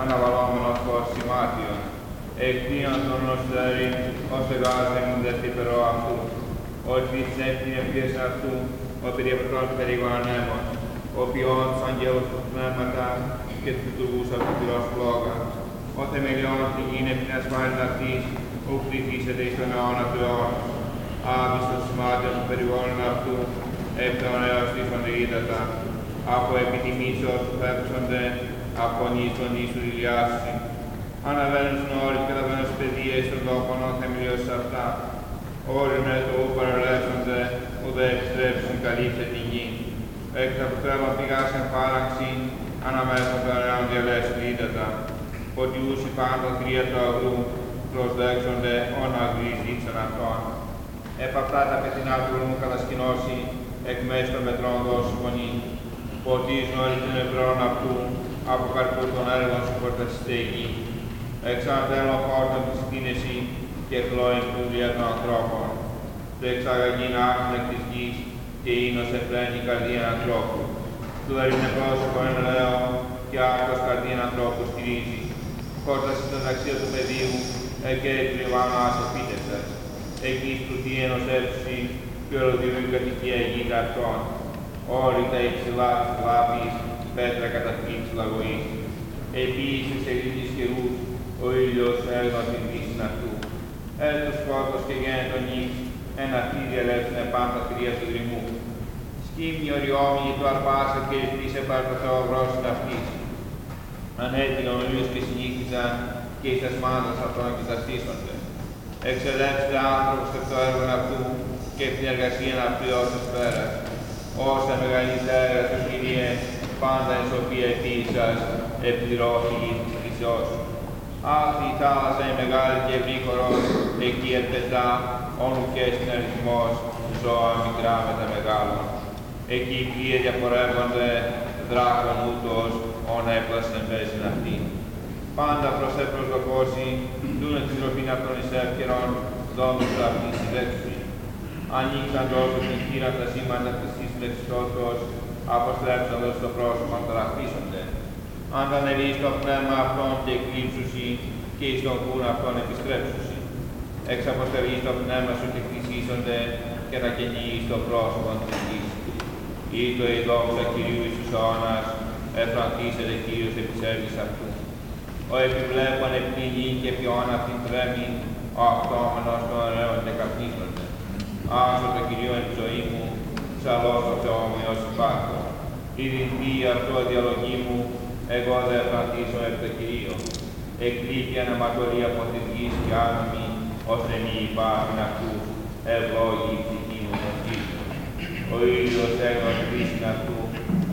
αναβαλόμενος φως σημάτιον, εκπίον των νοστερή, ως εγάζε μου δε θύπερο αυτού, ως βίτσεν την ευκαιρία αυτού, ο περιεπρός περίγω ανέμων, ο ποιόν τους αγγέλους του πνεύματα και τους λειτουργούς από την πυρός πλόγα, ο θεμελιών τη γίνε την ασφάλεια αυτής, που κτηθήσεται εις τον αιώνα του αιώνα, άβιστος σημάτιον του περιβόλων αυτού, εκ των έως της οντεΐδατα, από επιτιμήσεως που πέφτονται, από νήσων ίσου ηλιάσιν. Αναβαίνουν στην όρη και καταβαίνουν στις παιδείες των τόπων, ο θεμελιός αυτά. Όλοι με το ου παρελέσσονται, ουδέ επιστρέψουν καλύψε τη γη. Εκ τα πτρέβα πηγάς εν φάραξη, αναμέσω των αιών διαλέσουν ύδατα. Ότι ούσι πάντα κρύα του αγρού, προσδέξονται όν αγροί ζήτησαν αυτόν. Επαυτά τα πεθυνά του ουρνού κατασκηνώσει, εκ μέσω των μετρών δώσει φωνή. Ποτίζουν όλοι των ευρών αυτού, από καρπού των έργων σου φορταστεί η γη. Εξαντέλω χόρτων της κίνηση και χλώην πλούδια των ανθρώπων. Δεξαγαγήν άχνα εκ της γης και ίνος εφραίνει η καρδία ανθρώπου. Του έρινε πρόσωπο εν λέω και άκρος καρδία ανθρώπου στηρίζει. Χόρταση των αξία του πεδίου, εκέ τριβάνω ας επίτευξας. Εκεί του τι ενωσεύσει και ολοδιού κατοικία γη αυτών. Όρη τα υψηλά της λάπης, πέτρα κατά της λαγωής. Επίσης σε γης καιρούς, ο ήλιος έλμα την δύση αυτού. Έλτος σκότος και γένετο νύχ, ένα αυτή διαλέψουν πάντα κρύα του δρυμού. Σκύμνη οριόμοι του αρπάσε και ελπίσε πάρ το Θεό βρόσιν αυτής. Ανέτεινε ο ήλιος και συνήθιζαν και εις τας μάντας αυτών αντιστασίσονται. Εξελέψτε άνθρωπος και το έργο αυτού και την εργασία αυτού ως εσπέρας. Όσα μεγαλύτερα του Κύριε, πάντα εν σοφία επίσης επιπληρώθη η Χριστός. Αυτή η θάλασσα η μεγάλη και ευρύχωρος, εκεί ερπετά, όνου και στην αριθμός, ζώα μικρά με τα μεγάλων. Εκεί οι πλοία διαπορεύονται, δράκων ούτως, όνα έπλασαν παίζουν αυτοί. Πάντα προς προσδοκώσει, δούνε τη ροφήν αυτών εις εύκαιρον, δόμους του αυτής συλλέξουσι. Ανοίξαν τόσο την χείρα τα σήματα της συλλεξιτότητος, αποστρέψαντος το πρόσωπο να ταραχτήσονται. Αν τα νερεί στο πνεύμα αυτών και εκλείψουσι, και εις τον κούρο αυτών επιστρέψουσι. Εξ αποστελεί το πνεύμα σου και κτισίσονται και να καινείς στο πρόσωπο της γης. Ή το η δόξα Κυρίου Ιησούς αιώνας, εφραντήσεται Κύριος επισέρβης αυτού. Ο επιβλέπων επινή και ποιόν αυτήν τρέμει, ο αυτόμενος των ωραίων και καπνίζονται. Άσο το Κυρίο εν ζωή μου, ψαλός το Θεό μου έως υπάρχω. Η δυνθή αυτό διαλογή μου, εγώ δεν εφραντήσω επ' το Κυρίο. Εκλείπει αναματωρία από τη γης και άνομη, ως μη υπάρχουν αυτούς, ευλόγη η ψυχή μου τον Κύριο. Ο ήλιος έγνος κρίσιν αυτού,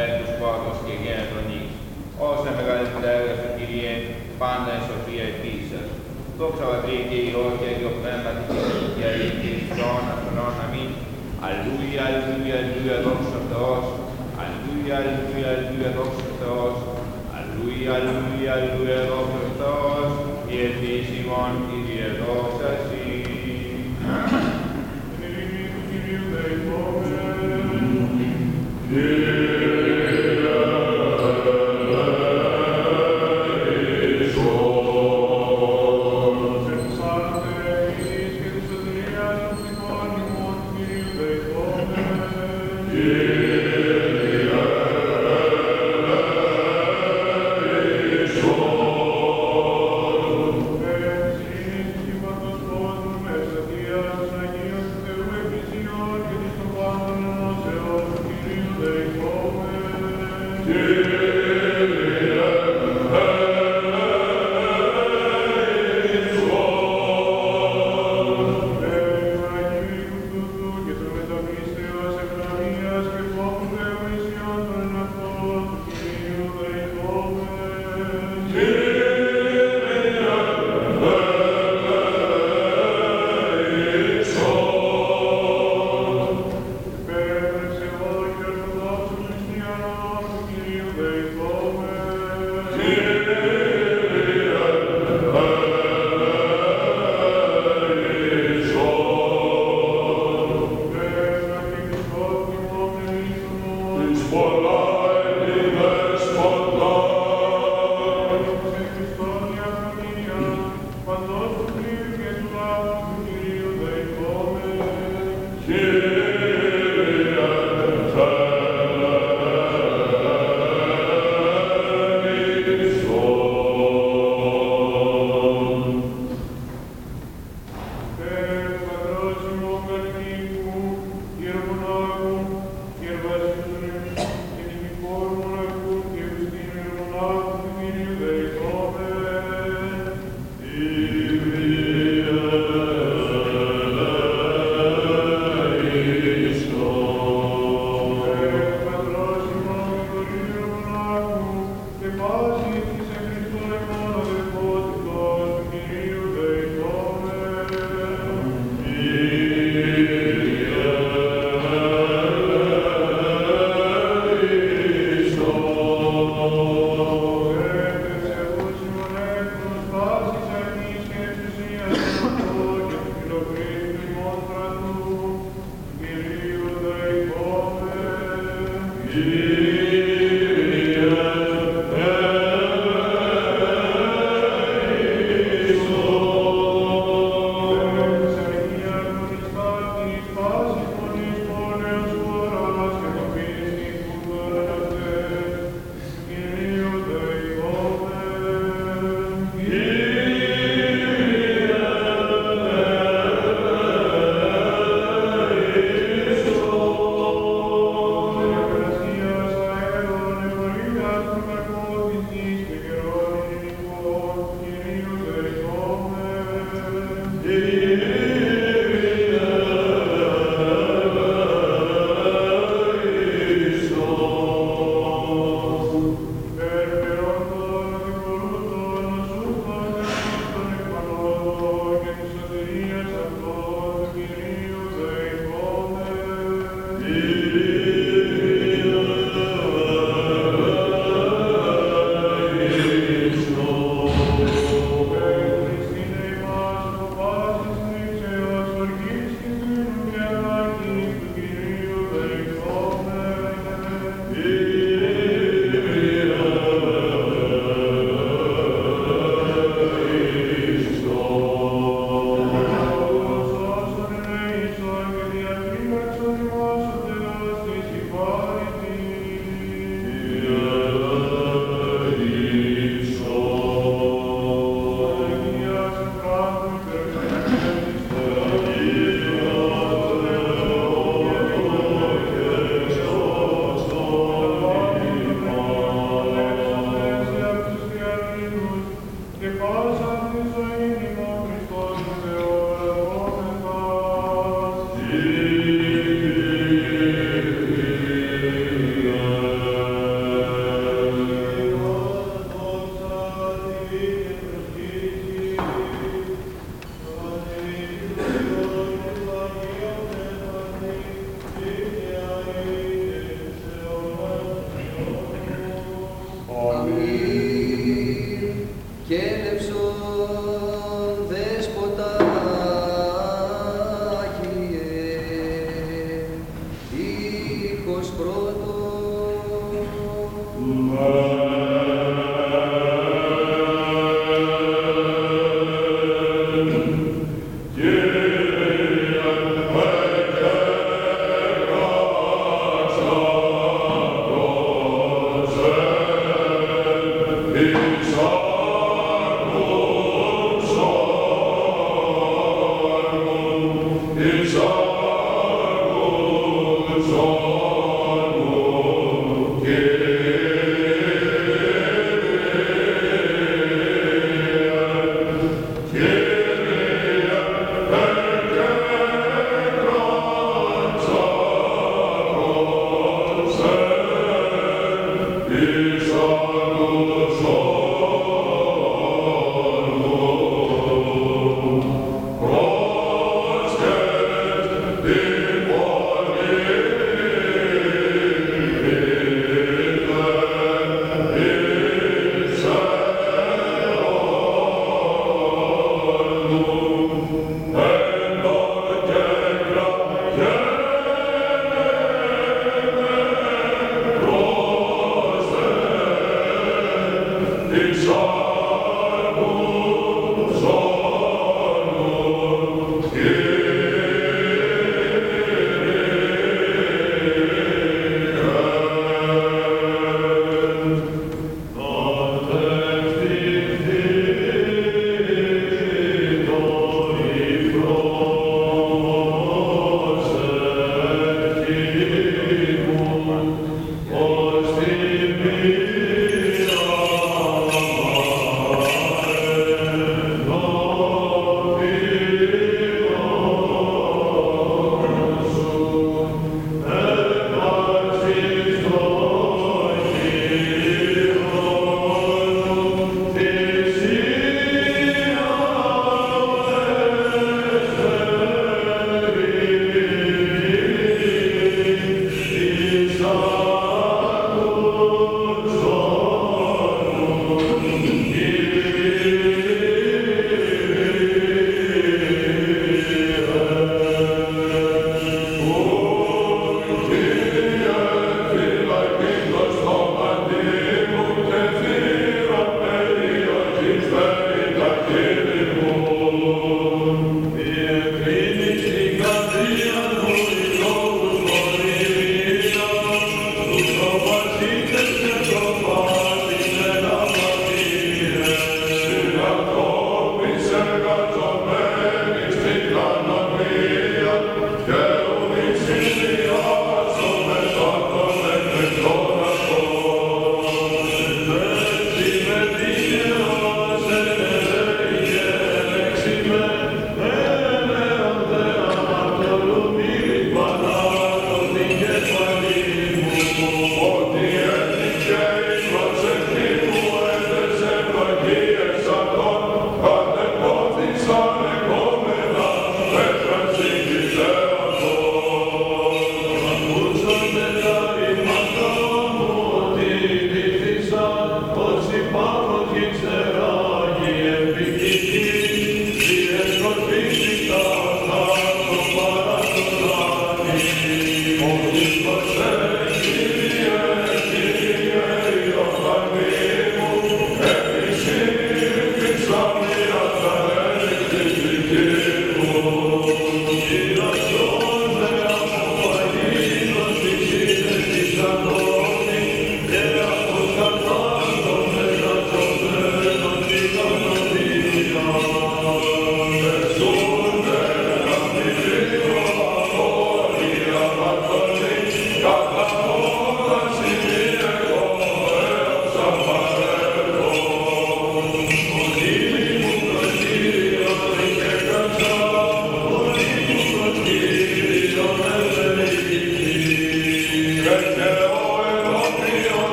εν τους φώτος και γένετον νύχ. Όσα μεγαλύτερα σου Κύριε, πάντα εν σοφία επίσης. Δόξα Πατρί και Υιό και Άγιο Πνεύμα τη Κυρία και Αγία Χριστόν, αυτόν αμήν. Αλλούια, αλλούια, αλλούια, δόξα ο Θεός. Αλλούια, αλλούια, αλλούια, δόξα ο Θεός. Αλλούια, αλλούια, αλλούια, δόξα ο Θεός. Η επίσημον Κύριε δόξα Συ. Thank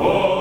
Oh.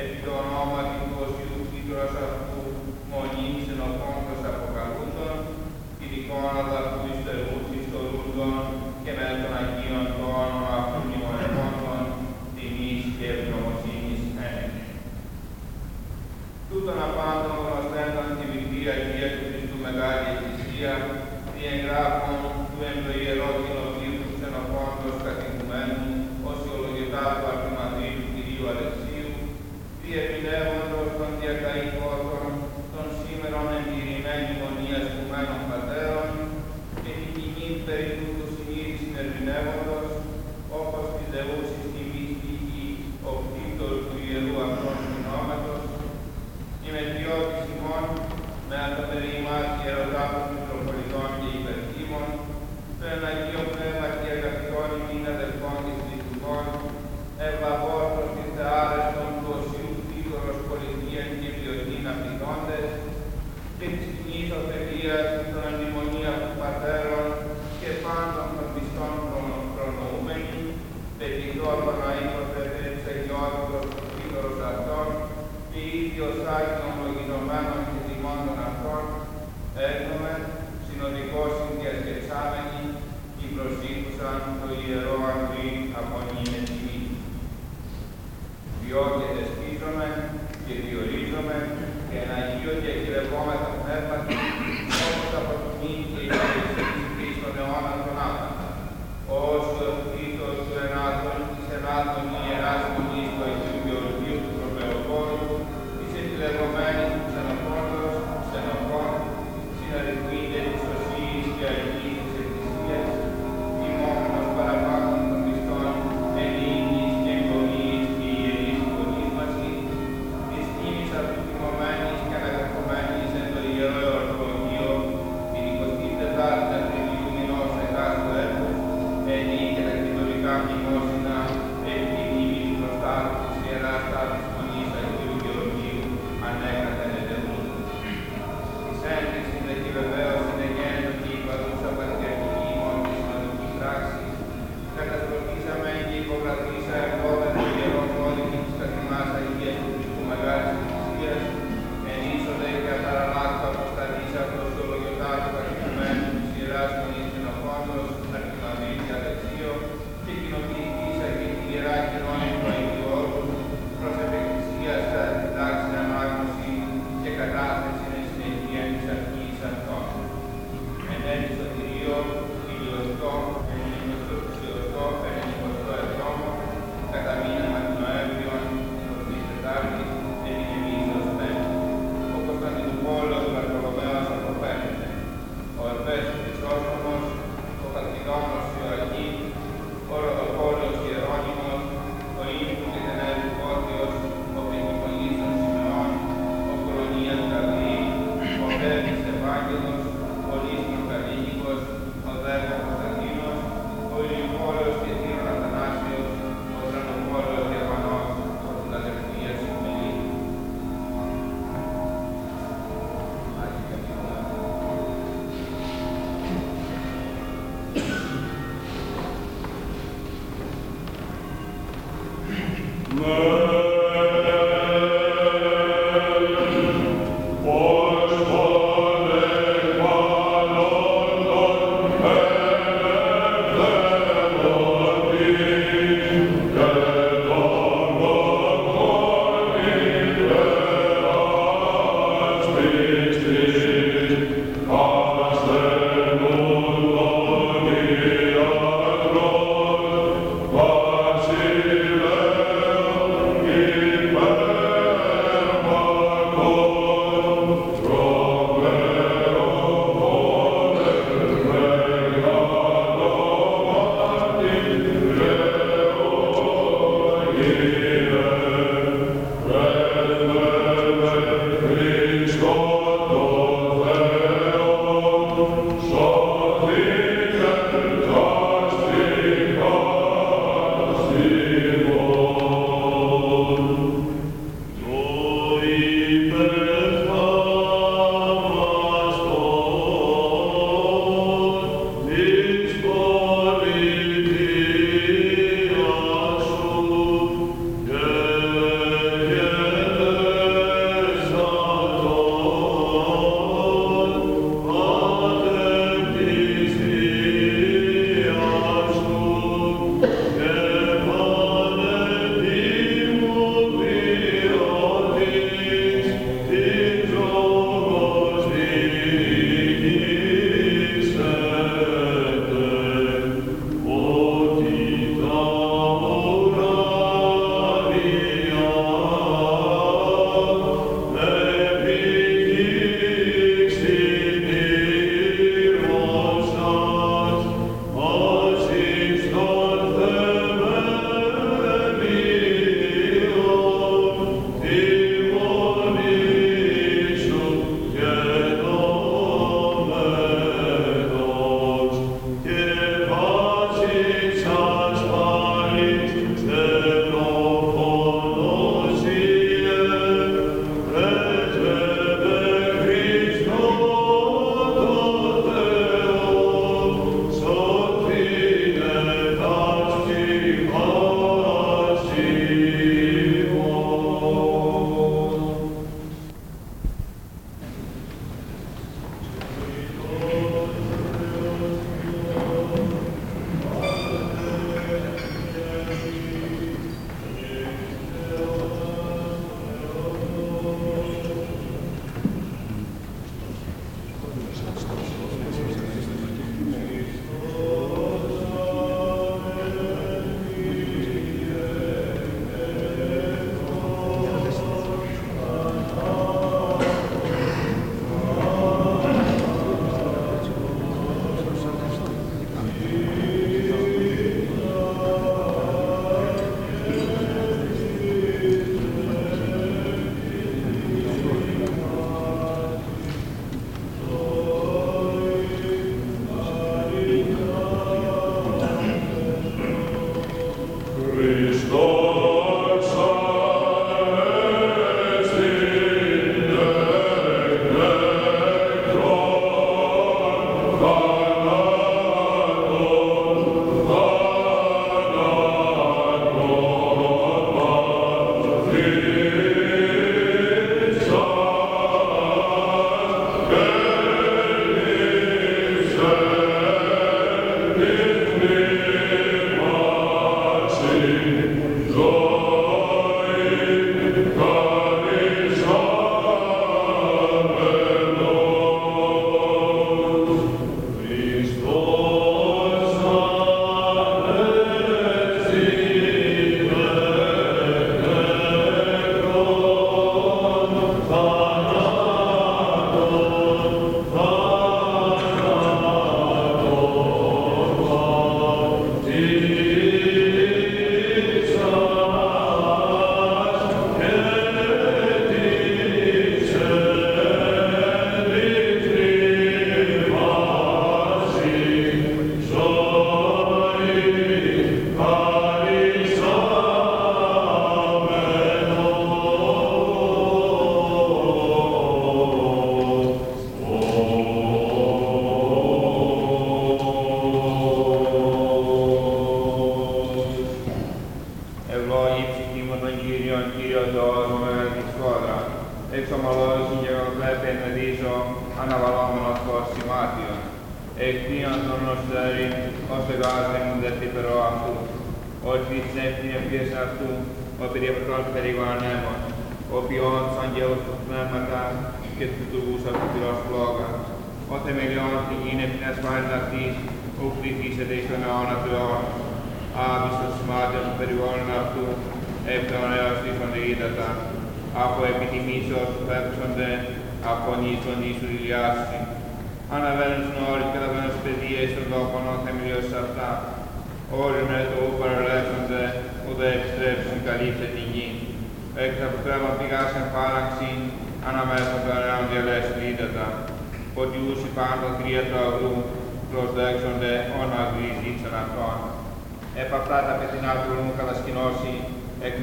Επί το ονόμα του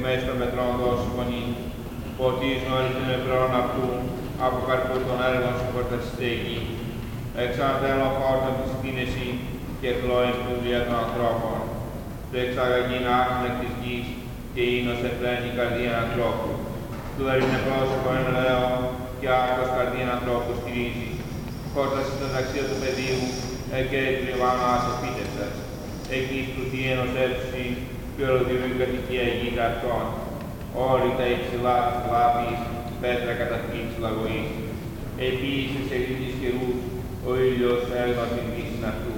εκ μέσω των μετρών δώσει φωνή. Ποτίζουν όλοι των ευρών αυτού, από καρπού των έργων σου φορταστεί η γη. Εξαντέλω χόρτων της κίνηση και χλώην πλούδια των ανθρώπων. Το εξαγαγήν άκρον εκ της γης και ίνος εφραίνει η καρδία ανθρώπου. Του είναι πρόσωπο εν λέω και άκρος καρδία ανθρώπου στηρίζει. Χόρταση των ταξίδων του πεδίου, εκέ του Ιωάννου άσε πίτεσας. Εκεί σπουδή ενός έψη και ολοδιού η κατοικία γη αυτών. Όλοι τα υψηλά της λάπης, πέτρα κατά της λαγωής. Επίσης σε γης καιρούς, ο ήλιος έλμα την δύση αυτού.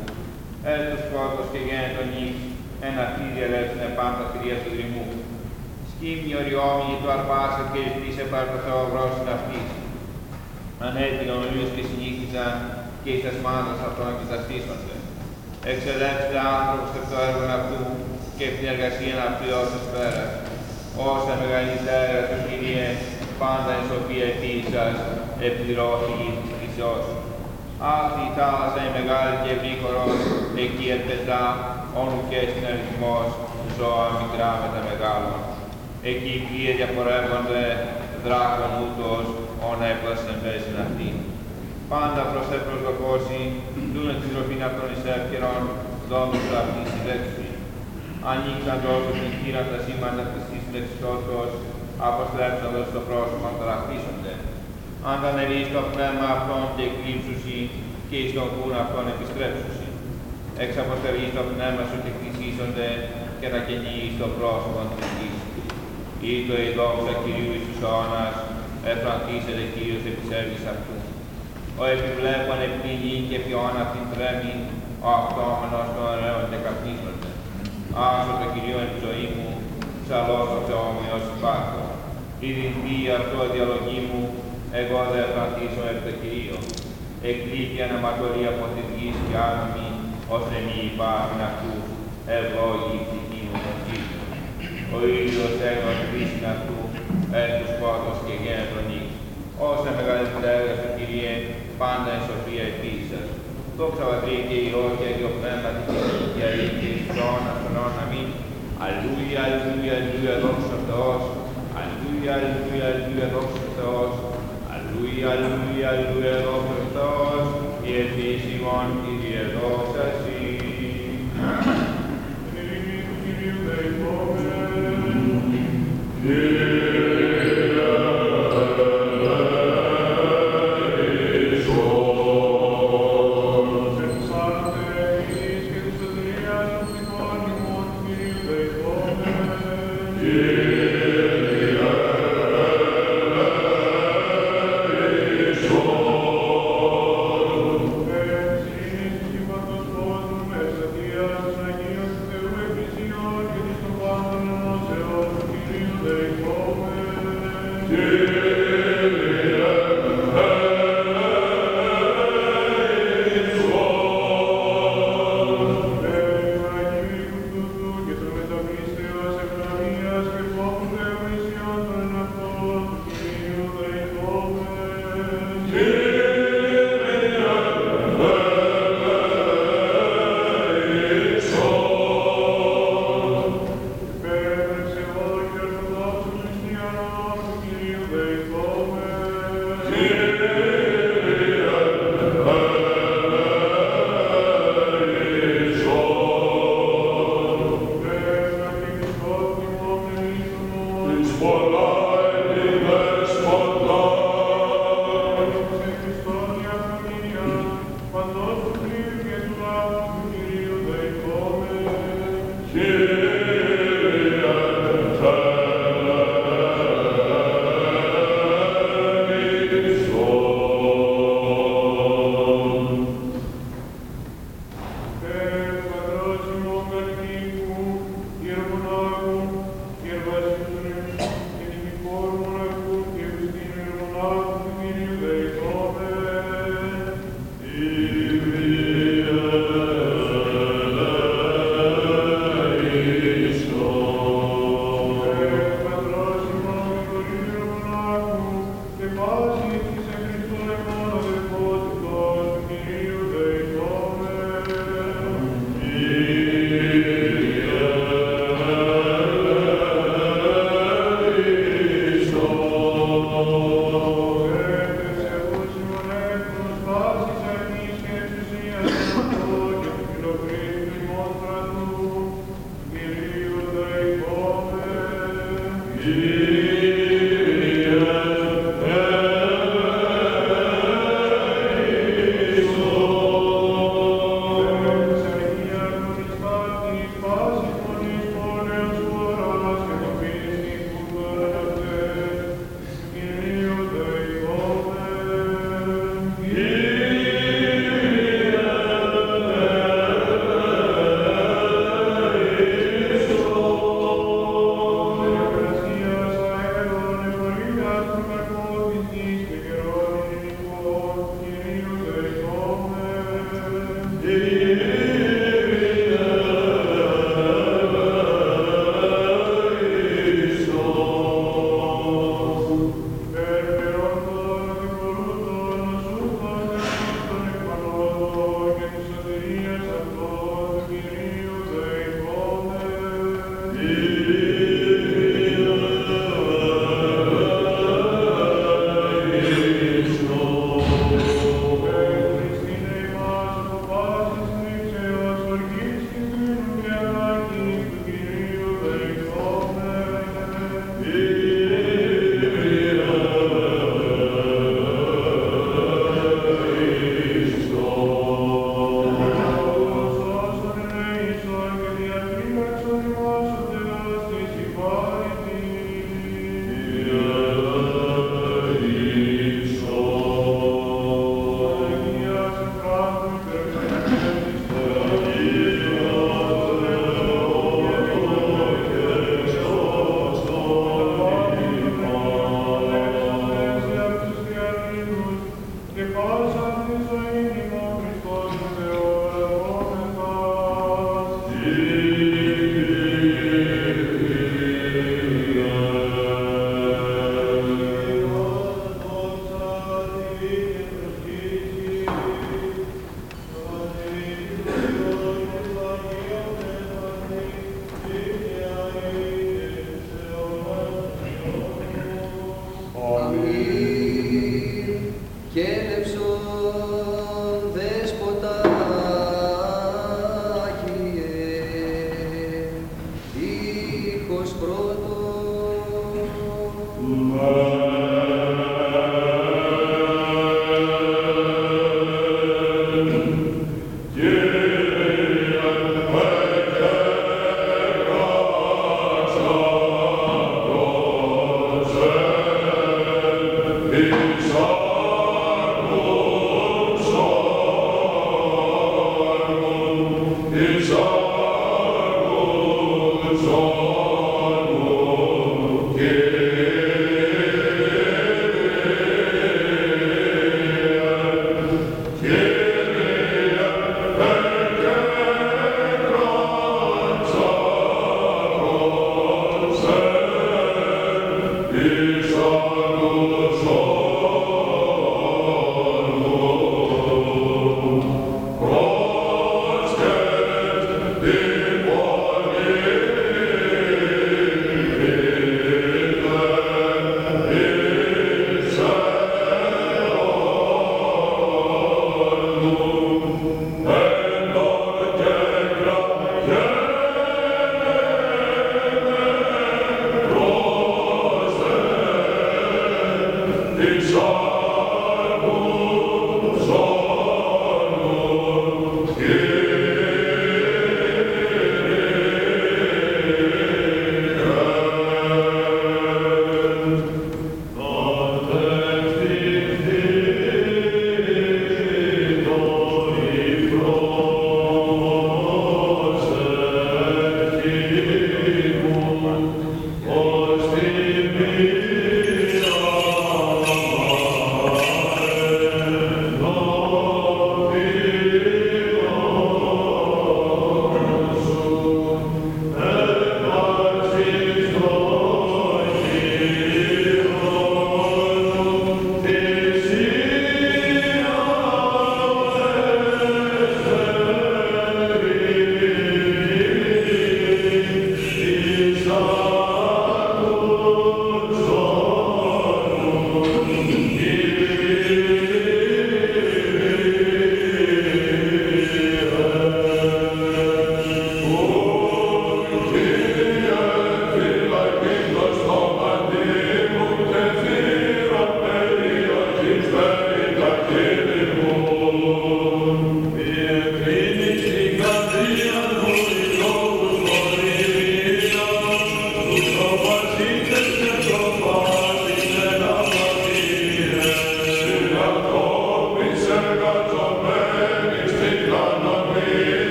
Έλτος σκότος και γένετο νύχς, ένα αυτή διαλέψουν πάντα κρύα του δρυμού. Σκύμνη οριόμινη του αρπάσα και ευτήσε πάρ' το θεοβρός αυτής. Ανέτεινον ο ήλιος και συνήθιζαν και εις τας μάνας αυτών αντιστασίσονται. Εξελέξτε άνθρωπος εκ το έργο αυτού και την εργασία αυτού ως πέρα. Όσα μεγαλύτερα τους Κύριε, πάντα εν σοφία επίσης επιπληρώσει η χρυσός. Αυτή η θάλασσα η μεγάλη και ευρύχωρος, εκεί ερπετά, όνου και στην αριθμός, ζώα μικρά με τα μεγάλων. Εκεί οι πλοία διαπορεύονται, δράκων ούτως, όνα έπλασεν πέσιν αυτή. Πάντα προς επροσδοκώσει, δούνε τη ροφήν αυτών εις εύκαιρον, δόμους αυτή συλλέξη. Ανοίξαν τόσο την χείρα τα σήματα της λεξιτότητος, αποστρέψαντος το πρόσωπο να ταραχτήσονται. Αν τα νερί στο πνεύμα αυτών και εκλείψουσι και εις τον κούν αυτών επιστρέψουσι. Εξαποστελεί το πνεύμα σου και κλεισίσονται και τα κενεί στο πρόσωπο της γης. Ήτο η δόξα Κυρίου Ιησούς αιώνας, εφραντήσεται Κύριος επισέρβης αυτού. Ο επιβλέπων επινή και ποιόν αυτήν τρέμει, ο αυτόμενος των ωραίων και καπνίζονται. Άσο το Κυρίο εν ζωή μου, ψαλός ο Θεός μου έως υπάρχω. Η δυνθή αυτό διαλογή μου, εγώ δεν εφραντήσω επ' το Κυρίο. Εκλείπει αναματωρή από τη γης και άνομη, ώστε μη υπάρχουν αυτούς, ευλόγη η ψυχή μου τον Κύριο. Ο ήλιος έγνος κρίσιν αυτού, έτους σκότος και γένετο νύχ. Όσα μεγαλύτερα σου Κύριε, πάντα εν σοφία επίσης. Δόξα Πατρί και Υιό και Αγίο Πνεύμα την Κυρία και αλήθεια εις αιώνας των αιώνων. Αμήν. Αλληλούια, αλληλούια, αλληλούια, δόξα ο Θεός. Αλληλούια, αλληλούια, αλληλούια, δόξα ο Θεός. Αλληλούια, αλληλούια, αλληλούια, δόξα ο Θεός. Η ελπίς ημών, Κύριε, δόξα Συ.